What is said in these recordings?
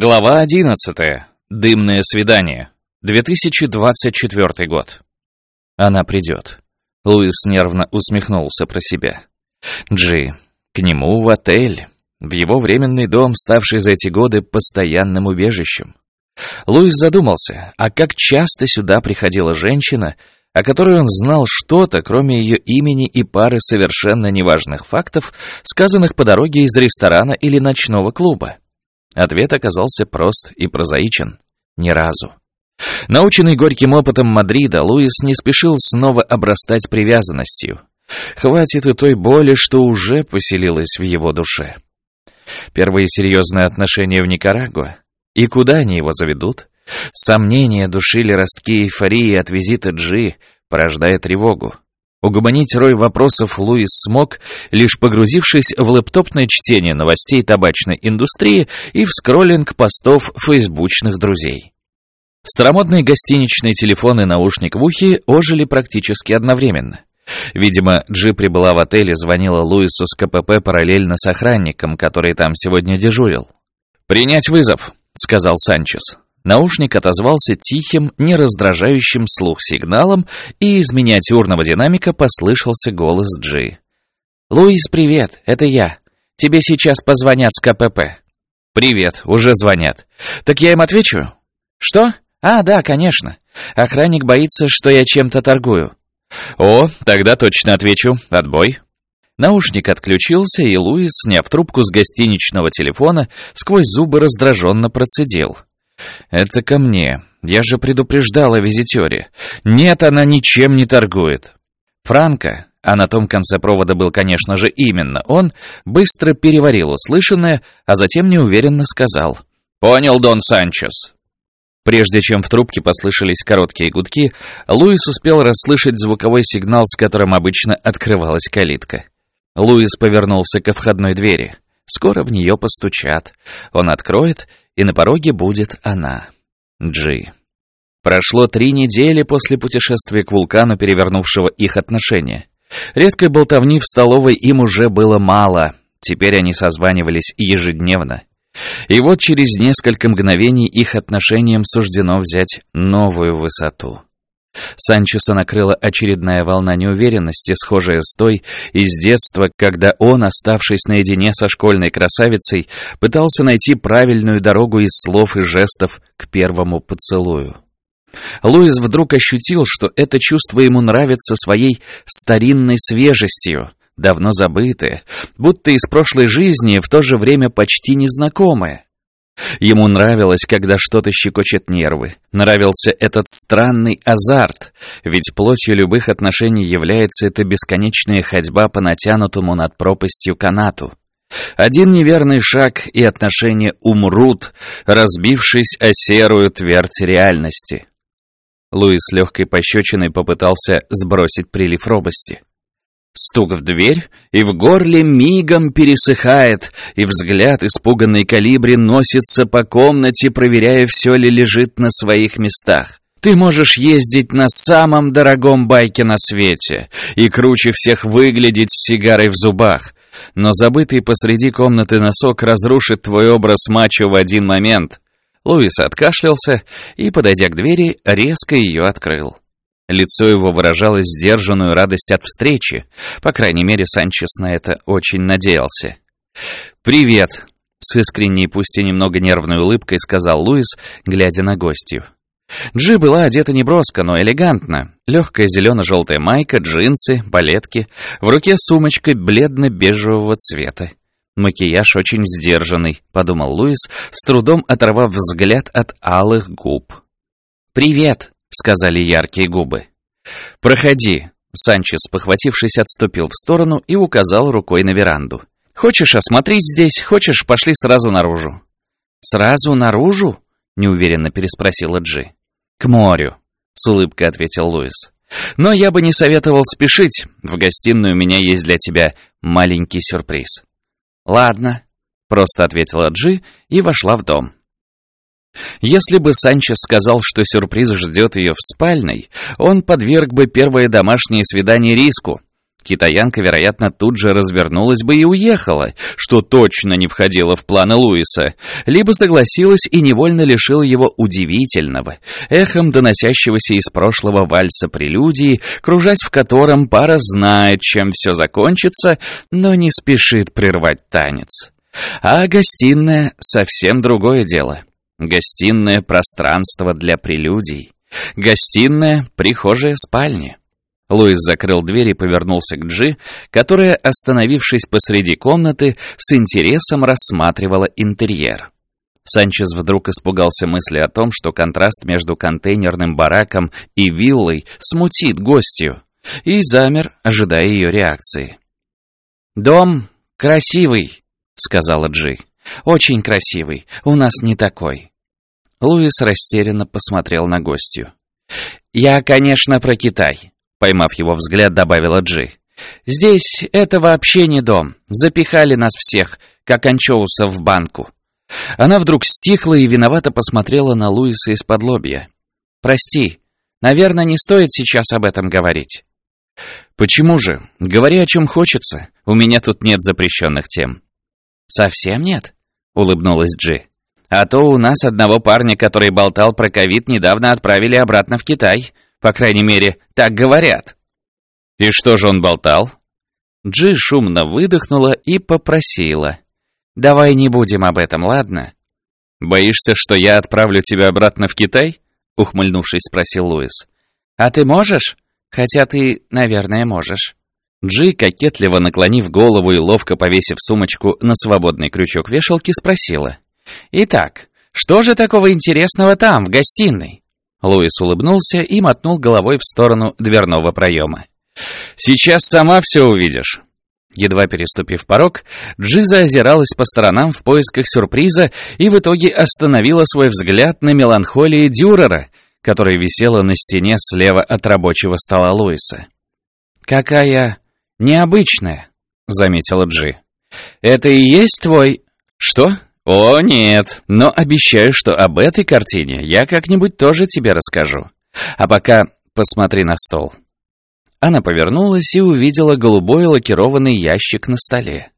Глава 11. Дымное свидание. 2024 год. Она придет. Луис нервно усмехнулся про себя. Джи, к нему в отель, в его временный дом, ставший за эти годы постоянным убежищем. Луис задумался, а как часто сюда приходила женщина, о которой он знал что-то, кроме ее имени и пары совершенно неважных фактов, сказанных по дороге из ресторана или ночного клуба. Ответ оказался прост и прозаичен. Ни разу. Наученный горьким опытом Мадрида, Луис не спешил снова обрастать привязанностью. Хватит и той боли, что уже поселилась в его душе. Первые серьезные отношения в Никарагуа. И куда они его заведут? Сомнения душили ростки эйфории от визита Джи, порождая тревогу. Угомонить рой вопросов Луис смог, лишь погрузившись в лэптопное чтение новостей табачной индустрии и в скроллинг постов фейсбучных друзей. Старомодные гостиничные телефоны наушник в ухе ожили практически одновременно. Видимо, Джи прибыла в отель и звонила Луису с КПП параллельно с охранником, который там сегодня дежурил. «Принять вызов», — сказал Санчес. Наушник отозвался тихим, не раздражающим слух сигналом, и из миниатюрного динамика послышался голос Джи. «Луис, привет, это я. Тебе сейчас позвонят с КПП». «Привет, уже звонят. Так я им отвечу?» «Что? А, да, конечно. Охранник боится, что я чем-то торгую». «О, тогда точно отвечу. Отбой». Наушник отключился, и Луис, сняв трубку с гостиничного телефона, сквозь зубы раздраженно процедил. «Это ко мне. Я же предупреждал о визитере. Нет, она ничем не торгует». Франко, а на том конце провода был, конечно же, именно он, быстро переварил услышанное, а затем неуверенно сказал. «Понял, Дон Санчес». Прежде чем в трубке послышались короткие гудки, Луис успел расслышать звуковой сигнал, с которым обычно открывалась калитка. Луис повернулся ко входной двери. Скоро в нее постучат. Он откроет, и на пороге будет она, Джи. Прошло три недели после путешествия к вулкану, перевернувшего их отношения. Редкой болтовни в столовой им уже было мало, теперь они созванивались ежедневно. И вот через несколько мгновений их отношениям суждено взять новую высоту. Санчеса накрыла очередная волна неуверенности, схожая с той из детства, когда он, оставшись наедине со школьной красавицей, пытался найти правильную дорогу из слов и жестов к первому поцелую. Луис вдруг ощутил, что это чувство ему нравится своей старинной свежестью, давно забытое, будто из прошлой жизни в то же время почти незнакомое. Ему нравилось, когда что-то щекочет нервы. Нравился этот странный азарт, ведь плотью любых отношений является эта бесконечная ходьба по натянутому над пропастью канату. Один неверный шаг, и отношения умрут, разбившись о серую твердь реальности. Луис легкой пощечиной попытался сбросить прилив робости. Стук в дверь, и в горле мигом пересыхает, и взгляд испуганной калибри носится по комнате, проверяя, все ли лежит на своих местах. Ты можешь ездить на самом дорогом байке на свете и круче всех выглядеть с сигарой в зубах, но забытый посреди комнаты носок разрушит твой образ мачо в один момент. Луис откашлялся и, подойдя к двери, резко ее открыл. Лицо его выражало сдержанную радость от встречи. По крайней мере, Санчес на это очень надеялся. «Привет!» — с искренней, пусть и немного нервной улыбкой сказал Луис, глядя на гостью. Джи была одета неброско, но элегантно. Легкая зелено-желтая майка, джинсы, балетки, в руке сумочка бледно-бежевого цвета. Макияж очень сдержанный, подумал Луис, с трудом оторвав взгляд от алых губ. «Привет!» — сказали яркие губы. «Проходи!» — Санчес, похватившись, отступил в сторону и указал рукой на веранду. «Хочешь осмотреть здесь, хочешь, пошли сразу наружу». «Сразу наружу?» — неуверенно переспросила Джи. «К морю», — с улыбкой ответил Луис. «Но я бы не советовал спешить. В гостиной у меня есть для тебя маленький сюрприз». «Ладно», — просто ответила Джи и вошла в дом. Если бы Санчес сказал, что сюрприз ждет ее в спальной, он подверг бы первое домашнее свидание риску. китаянка, вероятно, тут же развернулась бы и уехала, что точно не входило в планы Луиса, либо согласилась и невольно лишила его удивительного, эхом доносящегося из прошлого вальса прелюдии, кружась в котором пара знает, чем все закончится, но не спешит прервать танец. А гостиная — совсем другое дело. Гостиное — пространство для прелюдий. Гостиная — прихожая спальня. Луис закрыл дверь и повернулся к Джи, которая, остановившись посреди комнаты, с интересом рассматривала интерьер. Санчес вдруг испугался мысли о том, что контраст между контейнерным бараком и виллой смутит гостью, и замер, ожидая ее реакции. «Дом красивый», — сказала Джи. «Очень красивый. У нас не такой». Луис растерянно посмотрел на гостью. «Я, конечно, про Китай. Поймав его взгляд, добавила Джи. «Здесь это вообще не дом. Запихали нас всех, как анчоусов в банку». Она вдруг стихла и виновато посмотрела на Луиса из-под лобья. «Прости, наверное, не стоит сейчас об этом говорить». «Почему же? Говори, о чем хочется. У меня тут нет запрещенных тем». «Совсем нет?» — улыбнулась Джи. «А то у нас одного парня, который болтал про ковид, недавно отправили обратно в Китай. По крайней мере, так говорят. И что же он болтал? Джи шумно выдохнула и попросила. «Давай не будем об этом, ладно?» «Боишься, что я отправлю тебя обратно в Китай?» Ухмыльнувшись, спросил Луис. «А ты можешь? Хотя ты, наверное, можешь». Джи, кокетливо наклонив голову и ловко повесив сумочку на свободный крючок вешалки, спросила. «Итак, что же такого интересного там, в гостиной?» Луис улыбнулся и мотнул головой в сторону дверного проема. «Сейчас сама все увидишь». Едва переступив порог, Джиза озиралась по сторонам в поисках сюрприза и в итоге остановила свой взгляд на меланхолии Дюрера, которая висела на стене слева от рабочего стола Луиса. «Какая необычная», — заметила Джи. «Это и есть твой...» «Что?» «О, нет, но обещаю, что об этой картине я как-нибудь тоже тебе расскажу. А пока посмотри на стол». Она повернулась и увидела голубой лакированный ящик на столе.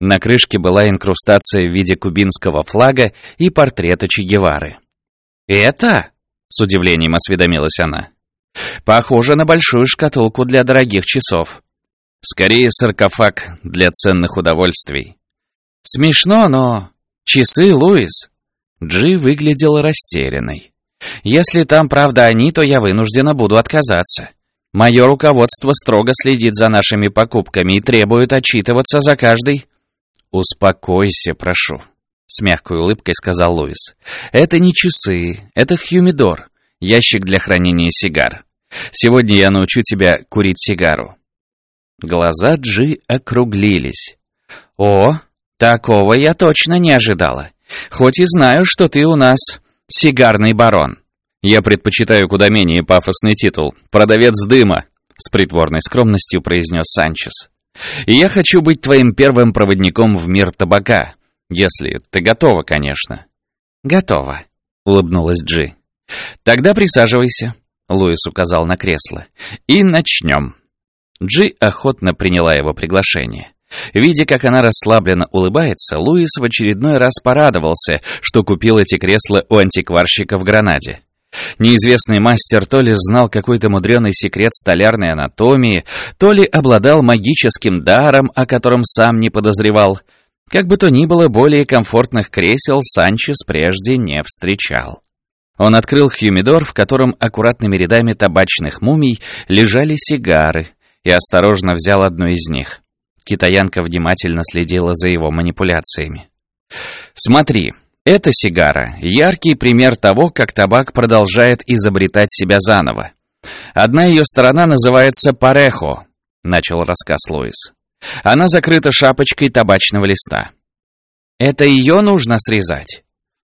На крышке была инкрустация в виде кубинского флага и портрета Че Гевары. «Это?» — с удивлением осведомилась она. «Похоже на большую шкатулку для дорогих часов. Скорее саркофаг для ценных удовольствий. Смешно, но «Часы, Луис!» Джи выглядела растерянной. «Если там правда они, то я вынуждена буду отказаться. Мое руководство строго следит за нашими покупками и требует отчитываться за каждый...» «Успокойся, прошу», — с мягкой улыбкой сказал Луис. «Это не часы, это хьюмидор, ящик для хранения сигар. Сегодня я научу тебя курить сигару». Глаза Джи округлились. «О, Такого я точно не ожидала. Хоть и знаю, что ты у нас сигарный барон. Я предпочитаю куда менее пафосный титул. Продавец дыма, с притворной скромностью произнес Санчес. И я хочу быть твоим первым проводником в мир табака. Если ты готова, конечно. Готова, улыбнулась Джи. Тогда присаживайся, Луис указал на кресло. И начнем. Джи охотно приняла его приглашение. Видя, как она расслабленно улыбается, Луис в очередной раз порадовался, что купил эти кресла у антикварщика в Гранаде. Неизвестный мастер то ли знал какой-то мудреный секрет столярной анатомии, то ли обладал магическим даром, о котором сам не подозревал. Как бы то ни было, более комфортных кресел Санчес прежде не встречал. Он открыл хьюмидор, в котором аккуратными рядами табачных мумий лежали сигары, и осторожно взял одну из них. Китаянка внимательно следила за его манипуляциями. «Смотри, эта сигара — яркий пример того, как табак продолжает изобретать себя заново. Одна ее сторона называется парехо», — начал рассказ Луис. «Она закрыта шапочкой табачного листа. Это ее нужно срезать?»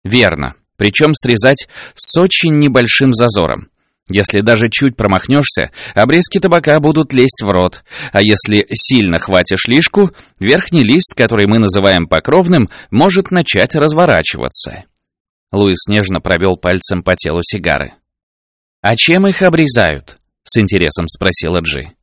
«Верно, причем срезать с очень небольшим зазором. Если даже чуть промахнешься, обрезки табака будут лезть в рот, а если сильно хватишь лишку, верхний лист, который мы называем покровным, может начать разворачиваться. Луис нежно провел пальцем по телу сигары. «А чем их обрезают?» — с интересом спросила Джи.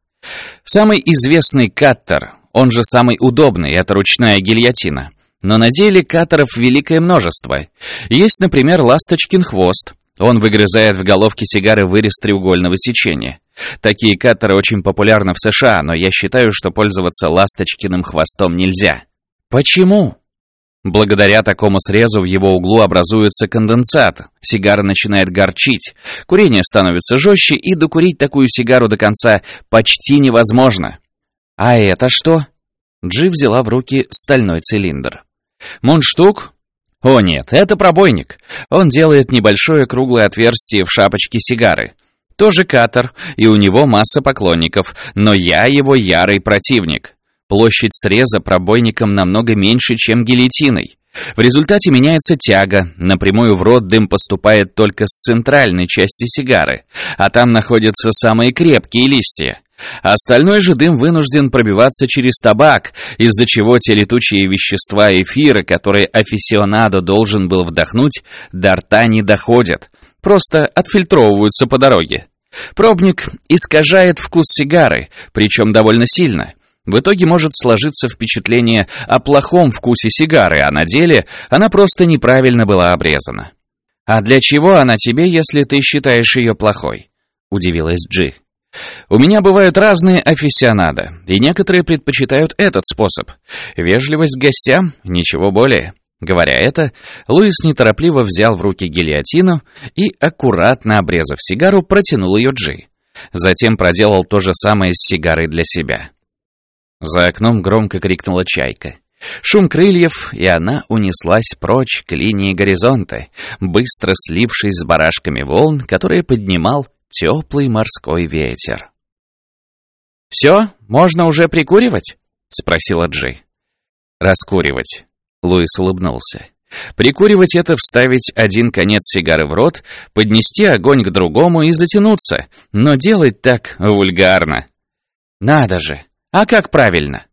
Самый известный каттер, он же самый удобный, это ручная гильотина. Но на деле каттеров великое множество. Есть, например, ласточкин хвост. Он выгрызает в головке сигары вырез треугольного сечения. Такие каттеры очень популярны в США, но я считаю, что пользоваться ласточкиным хвостом нельзя. Почему? Благодаря такому срезу в его углу образуется конденсат, сигара начинает горчить, курение становится жестче, и докурить такую сигару до конца почти невозможно. А это что? Джи взяла в руки стальной цилиндр. Мундштук? О нет, это пробойник. Он делает небольшое круглое отверстие в шапочке сигары. Тоже катер, и у него масса поклонников, но я его ярый противник. Площадь среза пробойником намного меньше, чем гильотиной. В результате меняется тяга, напрямую в рот дым поступает только с центральной части сигары, а там находятся самые крепкие листья. Остальной же дым вынужден пробиваться через табак, из-за чего те летучие вещества эфира, которые афисионадо должен был вдохнуть, до рта не доходят, просто отфильтровываются по дороге. Пробник искажает вкус сигары, причем довольно сильно. В итоге может сложиться впечатление о плохом вкусе сигары, а на деле она просто неправильно была обрезана. «А для чего она тебе, если ты считаешь ее плохой?» — удивилась Джи. «У меня бывают разные афисионады, и некоторые предпочитают этот способ. Вежливость гостям — ничего более». Говоря это, Луис неторопливо взял в руки гильотину и, аккуратно обрезав сигару, протянул ее Джи. Затем проделал то же самое с сигарой для себя. За окном громко крикнула чайка. Шум крыльев, и она унеслась прочь к линии горизонта, быстро слившись с барашками волн, которые поднимал теплый морской ветер. «Все, можно уже прикуривать?» — спросила Джей. «Раскуривать», — Луис улыбнулся. «Прикуривать — это вставить один конец сигары в рот, поднести огонь к другому и затянуться, но делать так вульгарно». «Надо же! А как правильно?»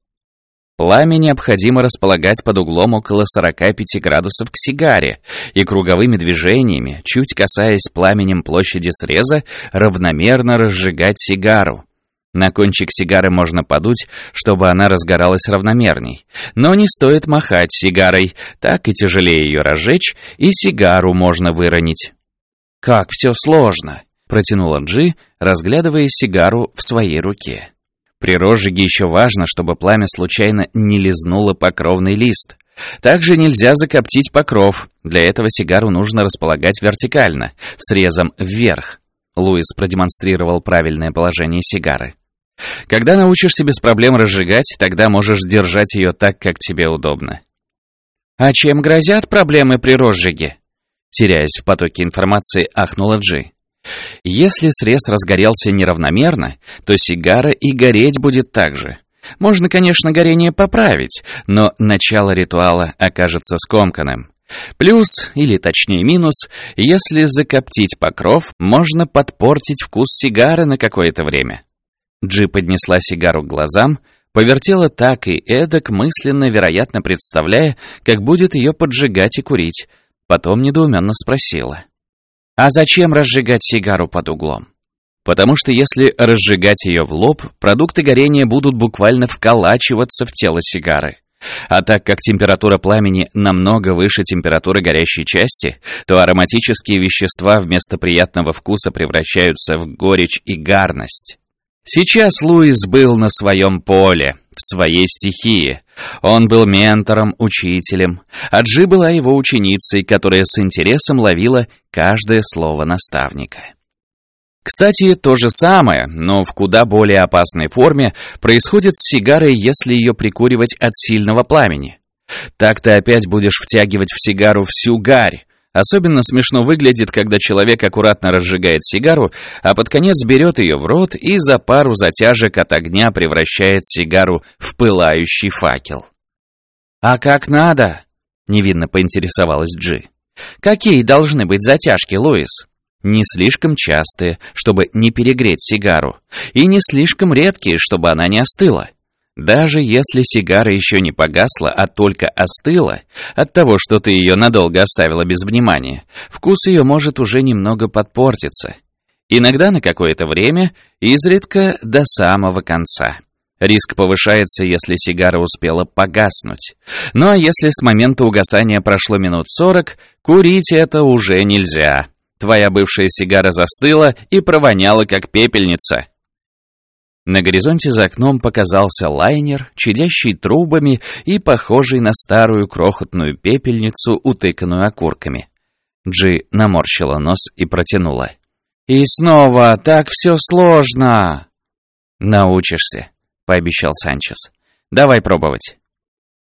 Пламя необходимо располагать под углом около 45 градусов к сигаре и круговыми движениями, чуть касаясь пламенем площади среза, равномерно разжигать сигару. На кончик сигары можно подуть, чтобы она разгоралась равномерней. Но не стоит махать сигарой, так и тяжелее ее разжечь, и сигару можно выронить. «Как все сложно!» — протянула Джи, разглядывая сигару в своей руке. При розжиге еще важно, чтобы пламя случайно не лизнуло покровный лист. Также нельзя закоптить покров. Для этого сигару нужно располагать вертикально, срезом вверх. Луис продемонстрировал правильное положение сигары. Когда научишься без проблем разжигать, тогда можешь держать ее так, как тебе удобно. А чем грозят проблемы при розжиге? Теряясь в потоке информации, ахнула Джи. Если срез разгорелся неравномерно, то сигара и гореть будет так же. Можно, конечно, горение поправить, но начало ритуала окажется скомканным. Плюс, или точнее минус, если закоптить покров, можно подпортить вкус сигары на какое-то время. Джи поднесла сигару к глазам, повертела так и эдак, мысленно, вероятно, представляя, как будет ее поджигать и курить. Потом недоуменно спросила. А зачем разжигать сигару под углом? Потому что если разжигать ее в лоб, продукты горения будут буквально вколачиваться в тело сигары. А так как температура пламени намного выше температуры горящей части, то ароматические вещества вместо приятного вкуса превращаются в горечь и гарность. Сейчас Луис был на своем поле, в своей стихии. Он был ментором, учителем, а Джи была его ученицей, которая с интересом ловила каждое слово наставника. Кстати, то же самое, но в куда более опасной форме, происходит с сигарой, если ее прикуривать от сильного пламени. Так ты опять будешь втягивать в сигару всю гарь, Особенно смешно выглядит, когда человек аккуратно разжигает сигару, а под конец берет ее в рот и за пару затяжек от огня превращает сигару в пылающий факел. «А как надо?» — невинно поинтересовалась Джи. «Какие должны быть затяжки, Луис?» Не слишком частые, чтобы не перегреть сигару, и не слишком редкие, чтобы она не остыла. Даже если сигара еще не погасла, а только остыла, от того, что ты ее надолго оставила без внимания, вкус ее может уже немного подпортиться. Иногда на какое-то время, изредка до самого конца. Риск повышается, если сигара успела погаснуть. Ну а если с момента угасания прошло минут сорок, курить это уже нельзя. Твоя бывшая сигара застыла и провоняла, как пепельница. На горизонте за окном показался лайнер, чадящий трубами и похожий на старую крохотную пепельницу, утыканную окурками. Джи наморщила нос и протянула. «И снова так все сложно!» «Научишься», — пообещал Санчес. «Давай пробовать».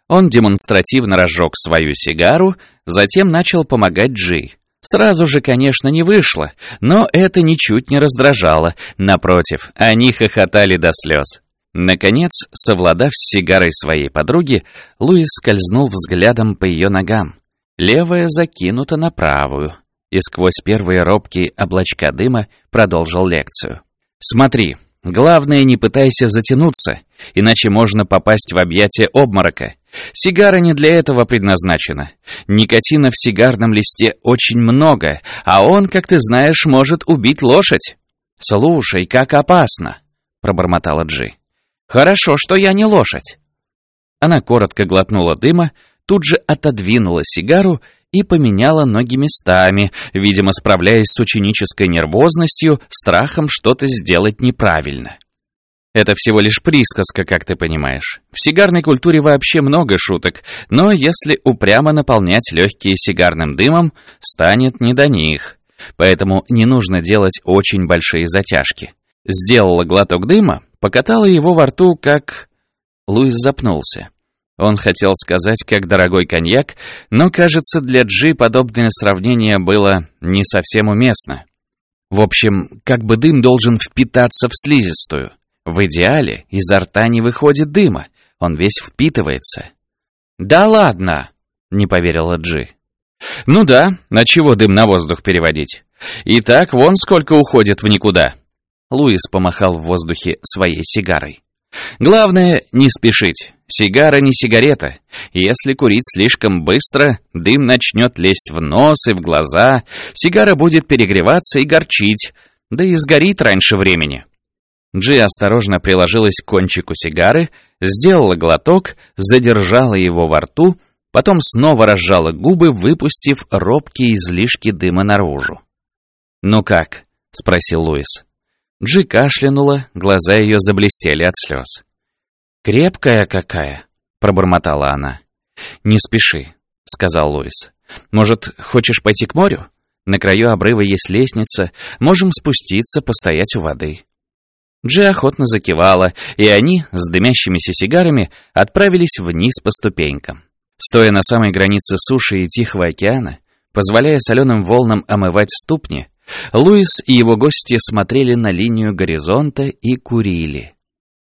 Он демонстративно разжег свою сигару, затем начал помогать Джи. Сразу же, конечно, не вышло, но это ничуть не раздражало. Напротив, они хохотали до слез. Наконец, совладав с сигарой своей подруги, Луис скользнул взглядом по ее ногам. Левая закинута на правую. И сквозь первые робкие облачка дыма продолжил лекцию. «Смотри, главное не пытайся затянуться, иначе можно попасть в объятия обморока. Сигара не для этого предназначена. Никотина в сигарном листе очень много, а он, как ты знаешь, может убить лошадь. «Слушай, как опасно!» — пробормотала Джи. «Хорошо, что я не лошадь». Она коротко глотнула дыма, тут же отодвинула сигару и поменяла ноги местами, видимо, справляясь с ученической нервозностью, страхом что-то сделать неправильно. Это всего лишь присказка, как ты понимаешь. В сигарной культуре вообще много шуток, но если упрямо наполнять легкие сигарным дымом, станет не до них. Поэтому не нужно делать очень большие затяжки. Сделала глоток дыма, покатала его во рту, как... Луис запнулся. Он хотел сказать, как дорогой коньяк, но, кажется, для Джи подобное сравнение было не совсем уместно. В общем, как бы дым должен впитаться в слизистую. В идеале изо рта не выходит дыма, он весь впитывается. «Да ладно!» — не поверила Джи. «Ну да, на чего дым на воздух переводить? И так вон сколько уходит в никуда!» Луис помахал в воздухе своей сигарой. «Главное, не спешить. Сигара не сигарета. Если курить слишком быстро, дым начнет лезть в нос и в глаза, сигара будет перегреваться и горчить, да и сгорит раньше времени. Джи осторожно приложилась к кончику сигары, сделала глоток, задержала его во рту, потом снова разжала губы, выпустив робкие излишки дыма наружу. «Ну как?» — спросил Луис. Джи кашлянула, глаза ее заблестели от слез. «Крепкая какая!» — пробормотала она. «Не спеши», — сказал Луис. «Может, хочешь пойти к морю? На краю обрыва есть лестница, можем спуститься, постоять у воды». Джи охотно закивала, и они, с дымящимися сигарами, отправились вниз по ступенькам. Стоя на самой границе суши и Тихого океана, позволяя соленым волнам омывать ступни, Луис и его гости смотрели на линию горизонта и курили.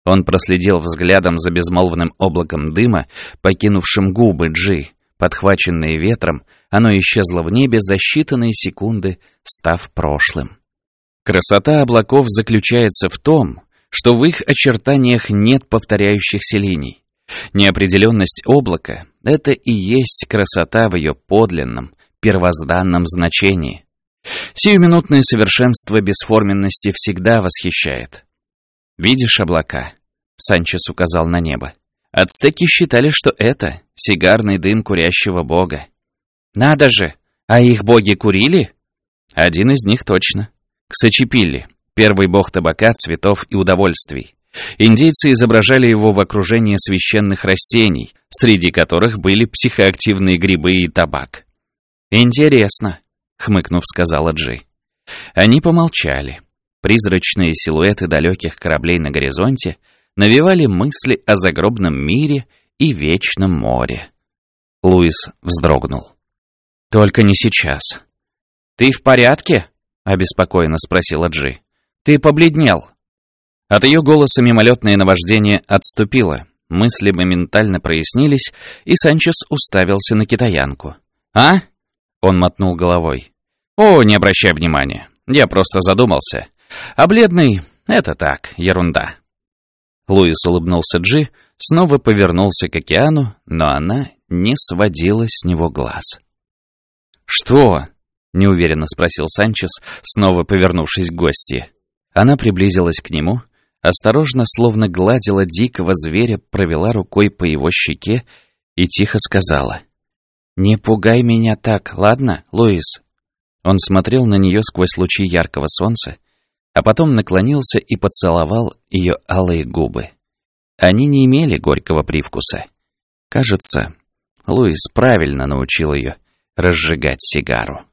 Он проследил взглядом за безмолвным облаком дыма, покинувшим губы Джи. Подхваченные ветром, оно исчезло в небе за считанные секунды, став прошлым. Красота облаков заключается в том, что в их очертаниях нет повторяющихся линий. Неопределенность облака — это и есть красота в ее подлинном, первозданном значении. Сиюминутное совершенство бесформенности всегда восхищает. «Видишь облака?» — Санчес указал на небо. Ацтеки считали, что это сигарный дым курящего бога. «Надо же! А их боги курили?» «Один из них точно», Ксачепилли, первый бог табака, цветов и удовольствий. Индейцы изображали его в окружении священных растений, среди которых были психоактивные грибы и табак. «Интересно», — хмыкнув, сказала Джи. Они помолчали. Призрачные силуэты далеких кораблей на горизонте навевали мысли о загробном мире и вечном море. Луис вздрогнул. «Только не сейчас». «Ты в порядке?» — обеспокоенно спросила Джи. «Ты побледнел». От ее голоса мимолетное наваждение отступило. Мысли моментально прояснились, и Санчес уставился на китаянку. «А?» — он мотнул головой. «О, не обращай внимания. Я просто задумался. А бледный — это так, ерунда». Луис улыбнулся Джи, снова повернулся к океану, но она не сводила с него глаз. «Что?» — неуверенно спросил Санчес, снова повернувшись к гости. Она приблизилась к нему, осторожно, словно гладила дикого зверя, провела рукой по его щеке и тихо сказала. «Не пугай меня так, ладно, Луис?» Он смотрел на нее сквозь лучи яркого солнца, а потом наклонился и поцеловал ее алые губы. Они не имели горького привкуса. Кажется, Луис правильно научил ее разжигать сигару.